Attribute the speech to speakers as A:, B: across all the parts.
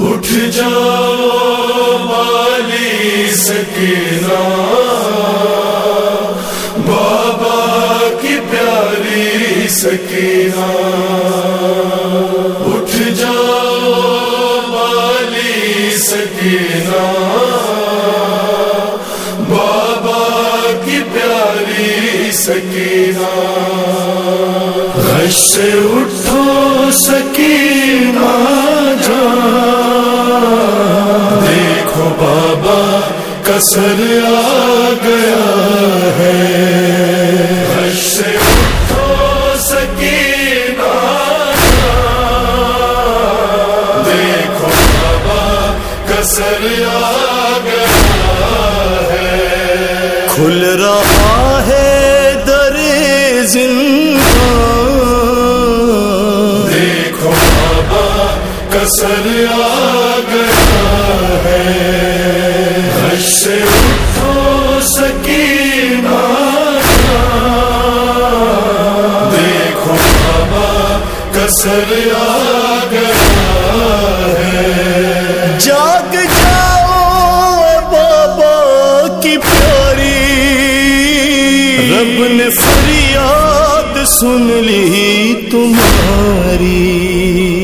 A: اٹھ جا والی سکینہ بابا کی پیاری سکینہ۔ اٹھ جا والی سکینہ بابا کی پیاری سکینہ۔ غش سے اٹھو سکینہ۔ دیکھو بابا، کسر آ گیا ہے۔ سے اٹھو سکینہ۔ دیکھو بابا، کسر آ گیا ہے۔
B: کھل رہا
A: کسر آ گیا ہے۔ سے اٹھو سکینہ۔ دیکھو بابا، کسر آ گیا ہے۔
B: جاگ جاؤ بابا کی پیاری۔ رب نے فریاد سن لی تمہاری۔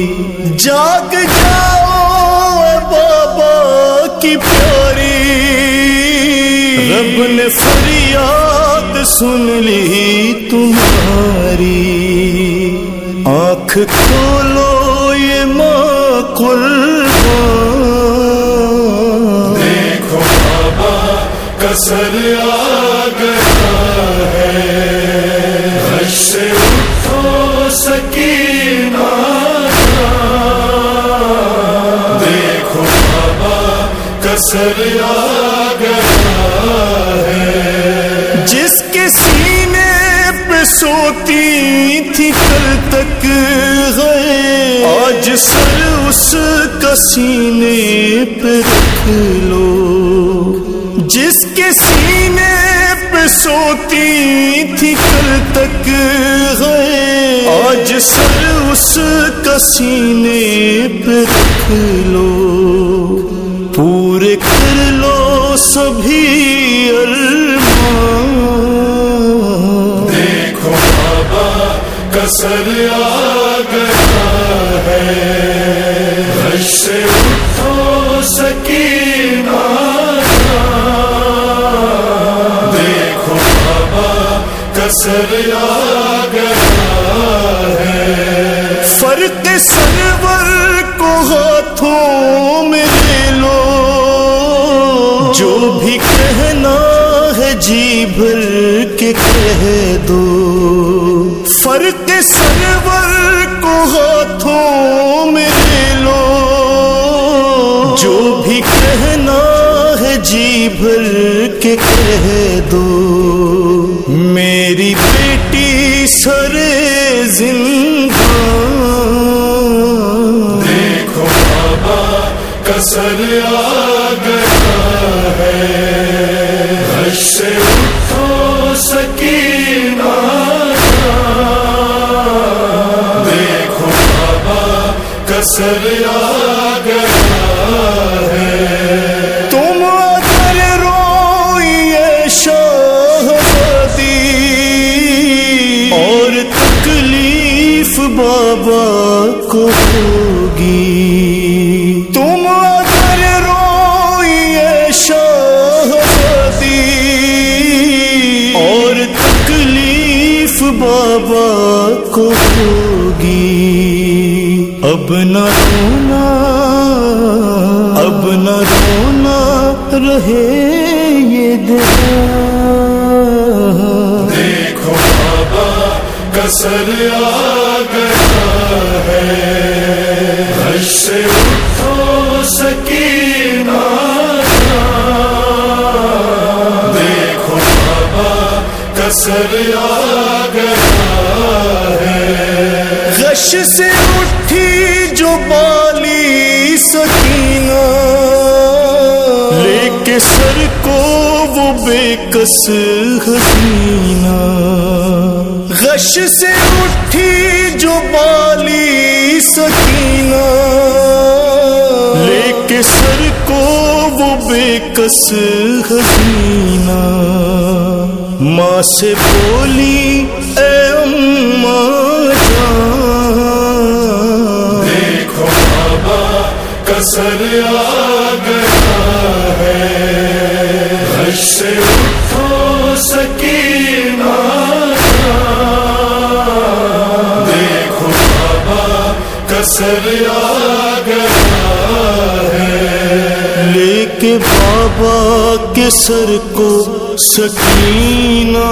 B: جاگ جاؤ بابا کی پیاری۔ رب نے فریاد سن لی تمہاری۔ آنکھ کھولو یہ ماں
A: دیکھو بابا کسر آ آ گیا ہے
B: جس کے سینے پہ سوتی تھی کل تک گئے آج سر اس کا سینے پہ رکھ لو۔ جس کے سینے پہ سوتی تھی کل تک گئے آج سر اس کا سینے پہ رکھ لو۔
A: کسر آ گیا ہے۔ سے اٹھو سکینہ دیکھو بابا، کسر آ گیا ہے۔
B: فرق سرور کو ہاتھوں میں لے لو۔ جو بھی کہنا ہے جی بھر کے کہہ دو۔ فرق سرور کو ہاتھوں میں لے لو۔ جو بھی کہنا ہے جی بھر کے کہہ دو۔ میری بیٹی سر زندہ۔
A: دیکھو بابا کسر آ اثر آ گیا ہے
B: تم اثر روئیے شاہدی اور تکلیف بابا کو ہوگی۔ اب نہ رونا اب نہ رونا رہے یہ دل
A: دیکھو بابا کسر آ گیا ہے۔ سے اٹھو سکینہ۔ دیکھو بابا کسر آ گیا ہے۔
B: غش سے اٹھی بے کس حسینہ غش سے اٹھی جو بالی سکینہ۔ لے کے سر کو وہ بے کس حسینہ ماں سے بولی، اے اماں جان۔
A: دیکھو بابا، کسر آ گیا۔ سے اٹھو سکینہ دیکھو بابا، کسر آ گیا ہے۔
B: لے کے بابا کے سر کو سکینہ۔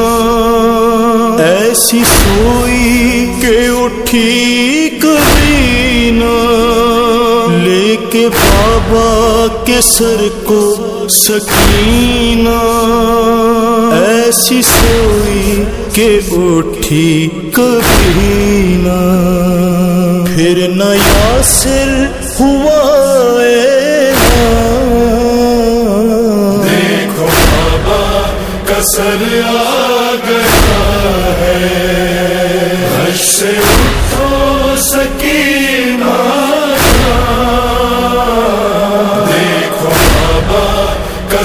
B: ایسی سوئی کہ اٹھی کبھی نہ لے کے بابا کے سر کو سکینہ۔ ایسی سوئی کہ اٹھی کبھی نہ پھر نہ یاسر ہوا
A: دیکھو بابا، کسر آ گیا ہے۔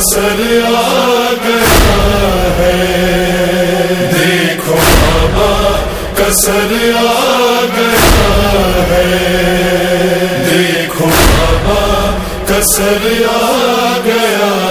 A: اثر آ گیا ہے۔ دیکھو بابا، کسر آ گیا ہے۔ دیکھو بابا، کسر آ گیا